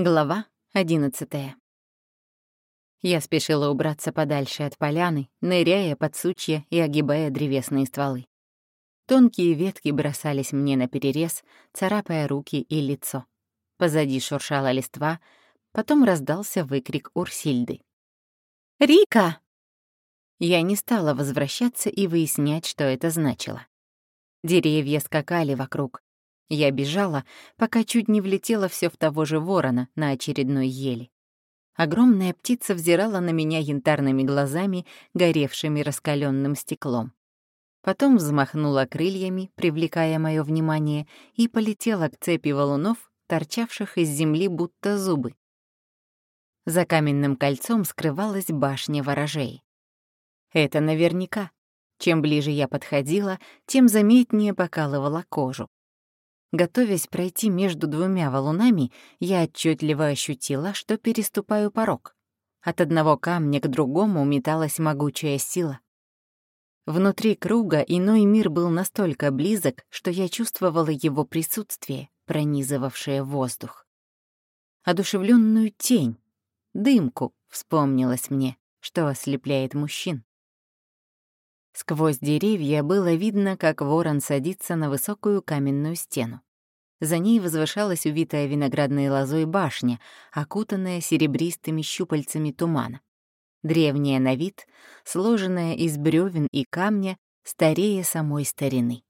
Глава одиннадцатая. Я спешила убраться подальше от поляны, ныряя под сучья и огибая древесные стволы. Тонкие ветки бросались мне на перерез, царапая руки и лицо. Позади шуршала листва, потом раздался выкрик Урсильды. «Рика!» Я не стала возвращаться и выяснять, что это значило. Деревья скакали вокруг, я бежала, пока чуть не влетела все в того же ворона на очередной еле. Огромная птица взирала на меня янтарными глазами, горевшими раскаленным стеклом. Потом взмахнула крыльями, привлекая мое внимание, и полетела к цепи валунов, торчавших из земли будто зубы. За каменным кольцом скрывалась башня ворожей. Это наверняка. Чем ближе я подходила, тем заметнее покалывала кожу. Готовясь пройти между двумя валунами, я отчетливо ощутила, что переступаю порог. От одного камня к другому металась могучая сила. Внутри круга иной мир был настолько близок, что я чувствовала его присутствие, пронизывавшее воздух. Одушевленную тень, дымку, вспомнилось мне, что ослепляет мужчин. Сквозь деревья было видно, как ворон садится на высокую каменную стену. За ней возвышалась увитая виноградной лозой башня, окутанная серебристыми щупальцами тумана. Древняя на вид, сложенная из бревен и камня, старее самой старины.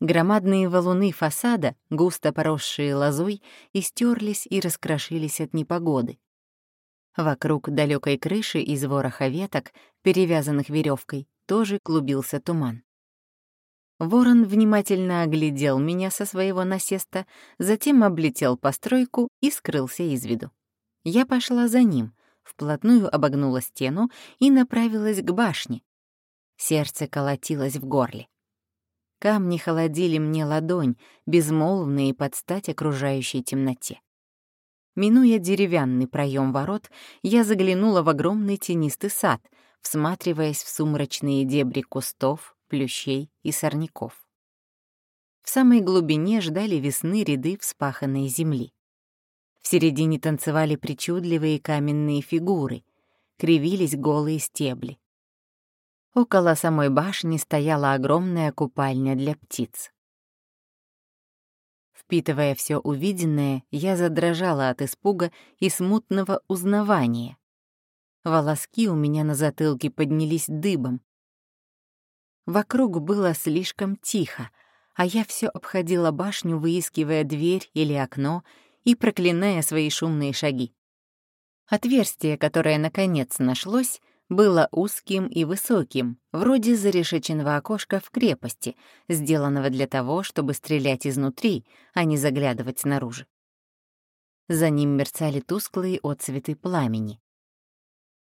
Громадные валуны фасада, густо поросшие лозой, истерлись и раскрошились от непогоды. Вокруг далекой крыши из вороха веток, перевязанных веревкой, тоже клубился туман. Ворон внимательно оглядел меня со своего насеста, затем облетел постройку и скрылся из виду. Я пошла за ним, вплотную обогнула стену и направилась к башне. Сердце колотилось в горле. Камни холодили мне ладонь, безмолвные под стать окружающей темноте. Минуя деревянный проем ворот, я заглянула в огромный тенистый сад, всматриваясь в сумрачные дебри кустов, плющей и сорняков. В самой глубине ждали весны ряды вспаханной земли. В середине танцевали причудливые каменные фигуры, кривились голые стебли. Около самой башни стояла огромная купальня для птиц. Впитывая все увиденное, я задрожала от испуга и смутного узнавания. Волоски у меня на затылке поднялись дыбом. Вокруг было слишком тихо, а я все обходила башню, выискивая дверь или окно и проклиная свои шумные шаги. Отверстие, которое наконец нашлось, было узким и высоким, вроде зарешеченного окошка в крепости, сделанного для того, чтобы стрелять изнутри, а не заглядывать снаружи. За ним мерцали тусклые отцветы пламени.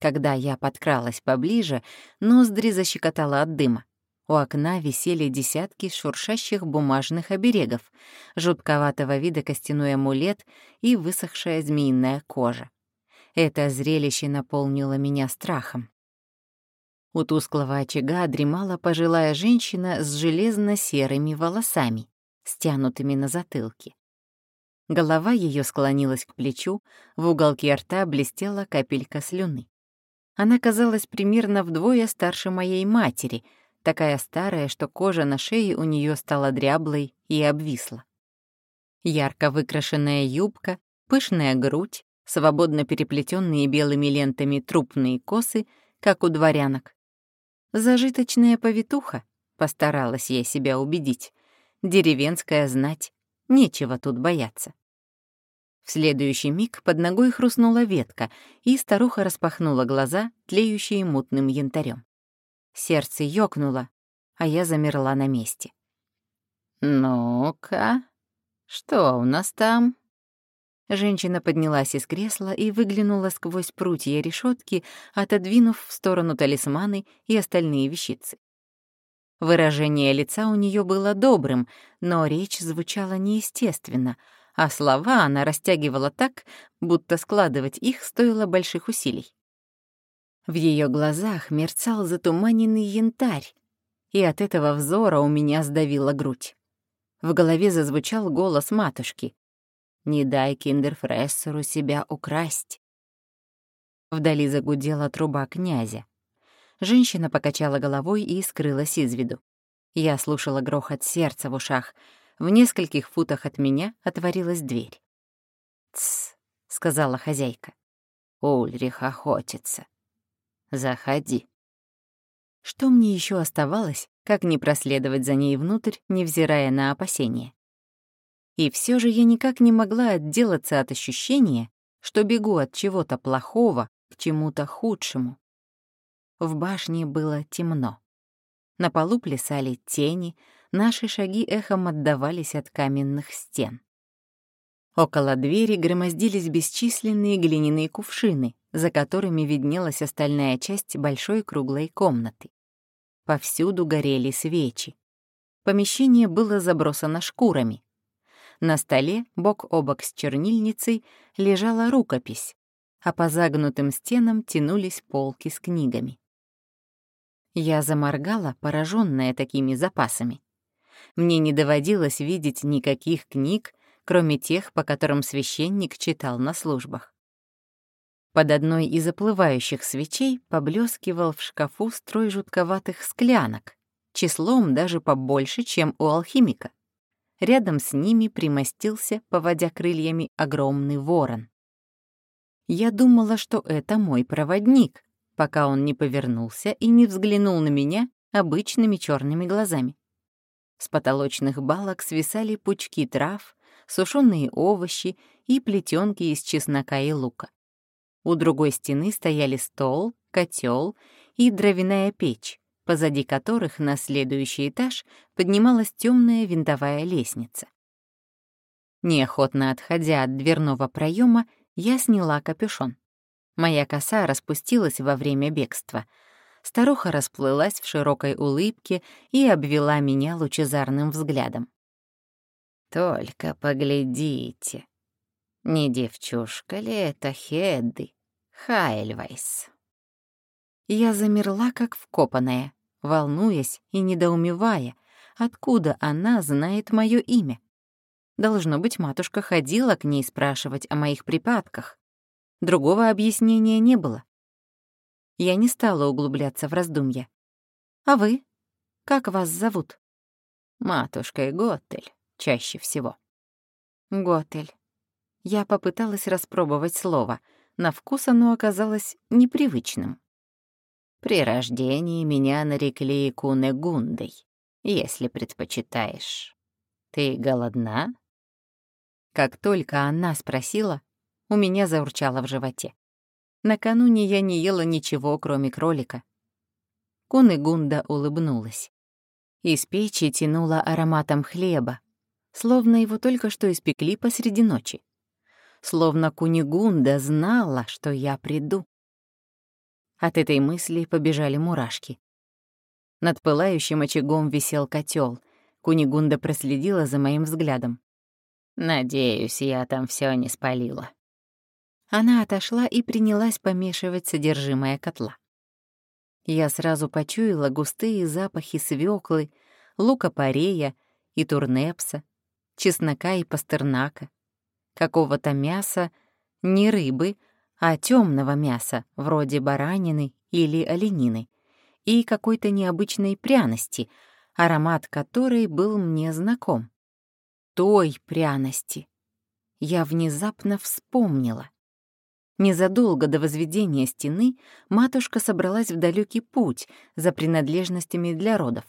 Когда я подкралась поближе, ноздри защекотала от дыма. У окна висели десятки шуршащих бумажных оберегов, жутковатого вида костяной амулет и высохшая змеиная кожа. Это зрелище наполнило меня страхом. У тусклого очага дремала пожилая женщина с железно-серыми волосами, стянутыми на затылке. Голова ее склонилась к плечу, в уголке рта блестела капелька слюны. Она казалась примерно вдвое старше моей матери, такая старая, что кожа на шее у нее стала дряблой и обвисла. Ярко выкрашенная юбка, пышная грудь, свободно переплетенные белыми лентами трупные косы, как у дворянок. Зажиточная повитуха, постаралась я себя убедить. Деревенская знать, нечего тут бояться. Следующий миг под ногой хрустнула ветка, и старуха распахнула глаза, тлеющие мутным янтарем. Сердце ёкнуло, а я замерла на месте. «Ну-ка, что у нас там?» Женщина поднялась из кресла и выглянула сквозь прутья решетки, отодвинув в сторону талисманы и остальные вещицы. Выражение лица у нее было добрым, но речь звучала неестественно — а слова она растягивала так, будто складывать их стоило больших усилий. В ее глазах мерцал затуманенный янтарь, и от этого взора у меня сдавила грудь. В голове зазвучал голос матушки. Не дай киндерфрессеру себя украсть. Вдали загудела труба князя. Женщина покачала головой и скрылась из виду. Я слушала грохот сердца в ушах. В нескольких футах от меня отворилась дверь. «Тсс», — сказала хозяйка. «Ульрих охотится. Заходи». Что мне еще оставалось, как не проследовать за ней внутрь, невзирая на опасения? И все же я никак не могла отделаться от ощущения, что бегу от чего-то плохого к чему-то худшему. В башне было темно. На полу плясали тени, наши шаги эхом отдавались от каменных стен. Около двери громоздились бесчисленные глиняные кувшины, за которыми виднелась остальная часть большой круглой комнаты. Повсюду горели свечи. Помещение было забросано шкурами. На столе, бок о бок с чернильницей, лежала рукопись, а по загнутым стенам тянулись полки с книгами. Я заморгала, пораженная такими запасами. Мне не доводилось видеть никаких книг, кроме тех, по которым священник читал на службах. Под одной из оплывающих свечей поблескивал в шкафу строй жутковатых склянок, числом даже побольше, чем у алхимика. Рядом с ними примостился, поводя крыльями, огромный ворон. Я думала, что это мой проводник, пока он не повернулся и не взглянул на меня обычными черными глазами. С потолочных балок свисали пучки трав, сушеные овощи и плетенки из чеснока и лука. У другой стены стояли стол, котел и дровяная печь, позади которых на следующий этаж поднималась темная винтовая лестница. Неохотно отходя от дверного проема, я сняла капюшон. Моя коса распустилась во время бегства. Старуха расплылась в широкой улыбке и обвела меня лучезарным взглядом. Только поглядите. Не девчушка ли это Хедды? Хайльвайс. Я замерла, как вкопанная, волнуясь и недоумевая, откуда она знает мое имя. Должно быть, матушка ходила к ней спрашивать о моих припадках. Другого объяснения не было. Я не стала углубляться в раздумья. «А вы? Как вас зовут?» «Матушкой Готель чаще всего. Готель. Я попыталась распробовать слово. На вкус оно оказалось непривычным. При рождении меня нарекли Кунегундой, если предпочитаешь. Ты голодна? Как только она спросила, у меня заурчало в животе. Накануне я не ела ничего, кроме кролика. Кунегунда улыбнулась. Из печи тянуло ароматом хлеба, словно его только что испекли посреди ночи. Словно Кунигунда знала, что я приду. От этой мысли побежали мурашки. Над пылающим очагом висел котел. Кунигунда проследила за моим взглядом. «Надеюсь, я там все не спалила». Она отошла и принялась помешивать содержимое котла. Я сразу почуяла густые запахи свеклы, лука-порея и турнепса, чеснока и пастернака, какого-то мяса, не рыбы, а темного мяса, вроде баранины или оленины, и какой-то необычной пряности, аромат которой был мне знаком. Той пряности. Я внезапно вспомнила. Незадолго до возведения стены матушка собралась в далекий путь за принадлежностями для родов.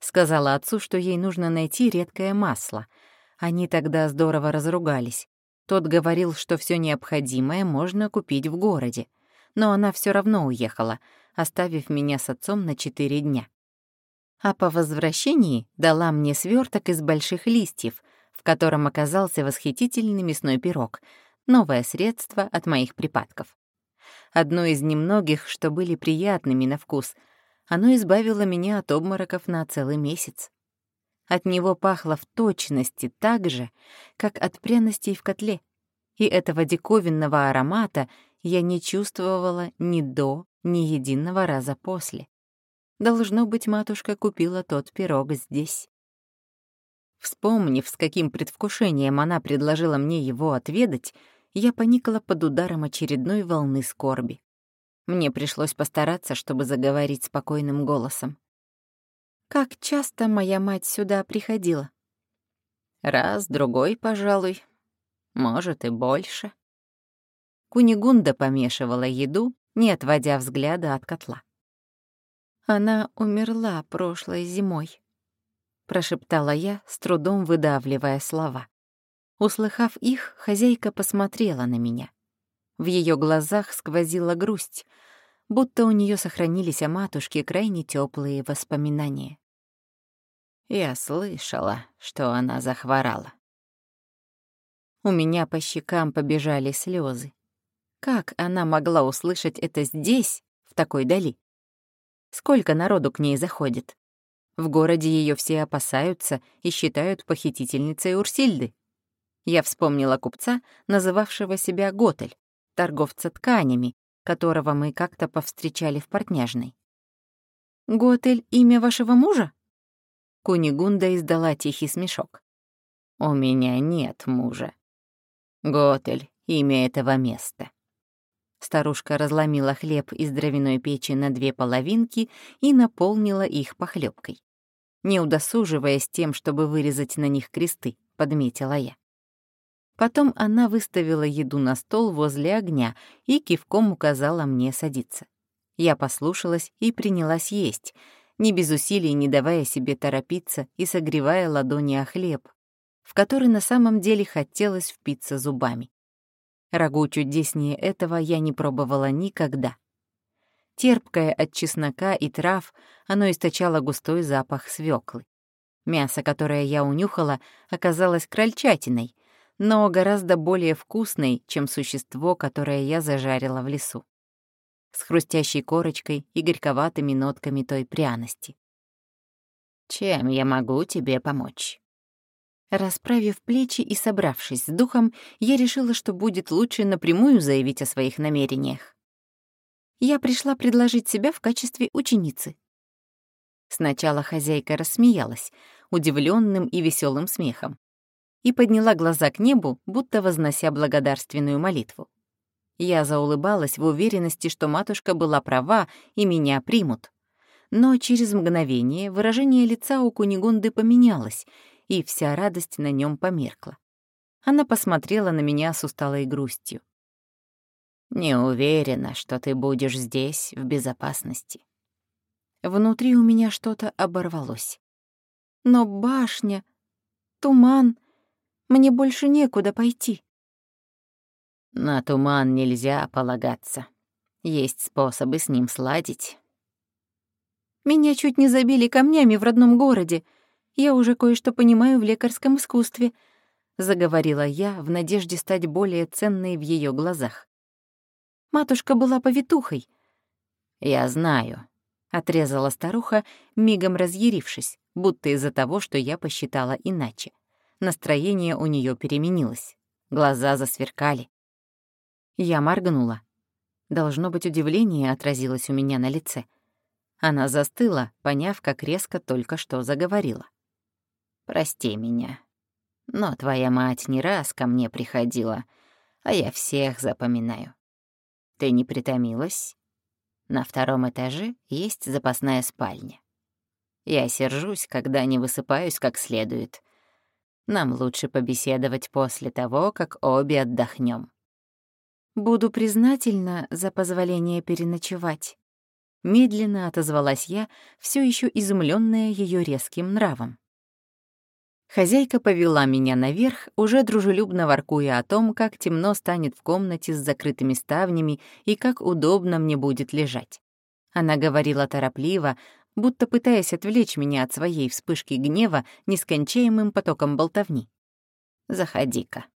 Сказала отцу, что ей нужно найти редкое масло — они тогда здорово разругались. Тот говорил, что все необходимое можно купить в городе, но она все равно уехала, оставив меня с отцом на четыре дня. А по возвращении дала мне сверток из больших листьев, в котором оказался восхитительный мясной пирог, новое средство от моих припадков. Одно из немногих, что были приятными на вкус. Оно избавило меня от обмороков на целый месяц. От него пахло в точности так же, как от пряностей в котле, и этого диковинного аромата я не чувствовала ни до, ни единого раза после. Должно быть, матушка купила тот пирог здесь. Вспомнив, с каким предвкушением она предложила мне его отведать, я поникла под ударом очередной волны скорби. Мне пришлось постараться, чтобы заговорить спокойным голосом. «Как часто моя мать сюда приходила?» «Раз, другой, пожалуй. Может, и больше». Кунигунда помешивала еду, не отводя взгляда от котла. «Она умерла прошлой зимой», — прошептала я, с трудом выдавливая слова. Услыхав их, хозяйка посмотрела на меня. В ее глазах сквозила грусть, будто у нее сохранились о матушке крайне теплые воспоминания. Я слышала, что она захворала. У меня по щекам побежали слезы. Как она могла услышать это здесь, в такой дали? Сколько народу к ней заходит? В городе ее все опасаются и считают похитительницей Урсильды. Я вспомнила купца, называвшего себя Готель, торговца тканями, которого мы как-то повстречали в Портняжной. «Готель — имя вашего мужа?» Кунигунда издала тихий смешок. «У меня нет мужа. Готель — имя этого места». Старушка разломила хлеб из дровяной печи на две половинки и наполнила их похлебкой. Не удосуживаясь тем, чтобы вырезать на них кресты, подметила я. Потом она выставила еду на стол возле огня и кивком указала мне садиться. Я послушалась и принялась есть, не без усилий не давая себе торопиться и согревая ладони о хлеб, в который на самом деле хотелось впиться зубами. Рагу чудеснее этого я не пробовала никогда. Терпкое от чеснока и трав, оно источало густой запах свеклы. Мясо, которое я унюхала, оказалось крольчатиной, но гораздо более вкусной, чем существо, которое я зажарила в лесу. С хрустящей корочкой и горьковатыми нотками той пряности. «Чем я могу тебе помочь?» Расправив плечи и собравшись с духом, я решила, что будет лучше напрямую заявить о своих намерениях. Я пришла предложить себя в качестве ученицы. Сначала хозяйка рассмеялась, удивленным и веселым смехом, и подняла глаза к небу, будто вознося благодарственную молитву. Я заулыбалась в уверенности, что матушка была права и меня примут. Но через мгновение выражение лица у Кунигунды поменялось, и вся радость на нем померкла. Она посмотрела на меня с усталой грустью. «Не уверена, что ты будешь здесь в безопасности». Внутри у меня что-то оборвалось. «Но башня, туман, мне больше некуда пойти». «На туман нельзя полагаться. Есть способы с ним сладить». «Меня чуть не забили камнями в родном городе», я уже кое-что понимаю в лекарском искусстве», — заговорила я в надежде стать более ценной в ее глазах. «Матушка была повитухой». «Я знаю», — отрезала старуха, мигом разъярившись, будто из-за того, что я посчитала иначе. Настроение у нее переменилось. Глаза засверкали. Я моргнула. Должно быть, удивление отразилось у меня на лице. Она застыла, поняв, как резко только что заговорила. Прости меня. Но твоя мать не раз ко мне приходила, а я всех запоминаю. Ты не притомилась? На втором этаже есть запасная спальня. Я сержусь, когда не высыпаюсь как следует. Нам лучше побеседовать после того, как обе отдохнем. Буду признательна за позволение переночевать. Медленно отозвалась я, все еще изумленная ее резким нравом. Хозяйка повела меня наверх, уже дружелюбно воркуя о том, как темно станет в комнате с закрытыми ставнями и как удобно мне будет лежать. Она говорила торопливо, будто пытаясь отвлечь меня от своей вспышки гнева нескончаемым потоком болтовни. «Заходи-ка».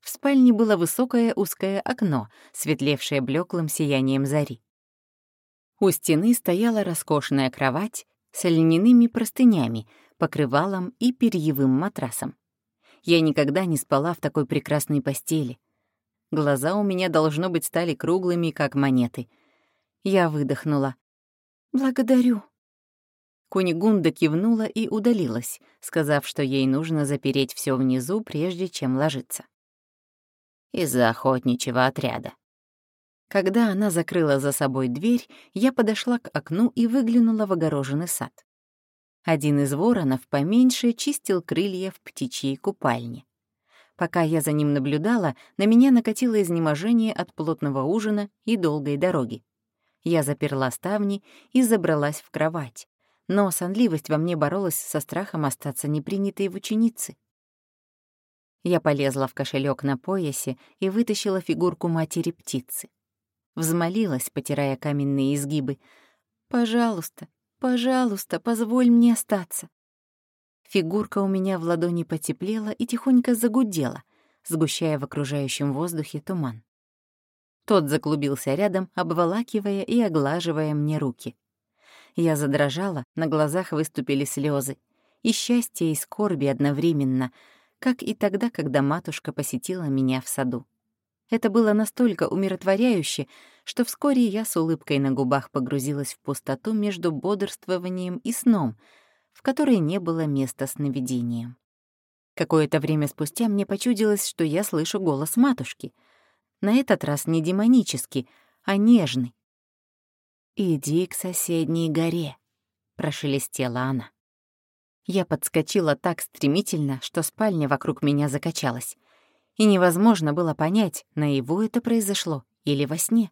В спальне было высокое узкое окно, светлевшее блеклым сиянием зари. У стены стояла роскошная кровать с льняными простынями, покрывалом и перьевым матрасом. Я никогда не спала в такой прекрасной постели. Глаза у меня, должно быть, стали круглыми, как монеты. Я выдохнула. «Благодарю». Кунигунда кивнула и удалилась, сказав, что ей нужно запереть все внизу, прежде чем ложиться. Из-за охотничьего отряда. Когда она закрыла за собой дверь, я подошла к окну и выглянула в огороженный сад. Один из воронов поменьше чистил крылья в птичьей купальне. Пока я за ним наблюдала, на меня накатило изнеможение от плотного ужина и долгой дороги. Я заперла ставни и забралась в кровать, но сонливость во мне боролась со страхом остаться непринятой в ученицы. Я полезла в кошелек на поясе и вытащила фигурку матери птицы. Взмолилась, потирая каменные изгибы. «Пожалуйста, пожалуйста, позволь мне остаться». Фигурка у меня в ладони потеплела и тихонько загудела, сгущая в окружающем воздухе туман. Тот заклубился рядом, обволакивая и оглаживая мне руки. Я задрожала, на глазах выступили слезы. И счастье, и скорби одновременно, как и тогда, когда матушка посетила меня в саду. Это было настолько умиротворяюще, что вскоре я с улыбкой на губах погрузилась в пустоту между бодрствованием и сном, в которой не было места сновидениям. Какое-то время спустя мне почудилось, что я слышу голос матушки. На этот раз не демонический, а нежный. «Иди к соседней горе», — прошелестела она. Я подскочила так стремительно, что спальня вокруг меня закачалась и невозможно было понять, наяву это произошло или во сне.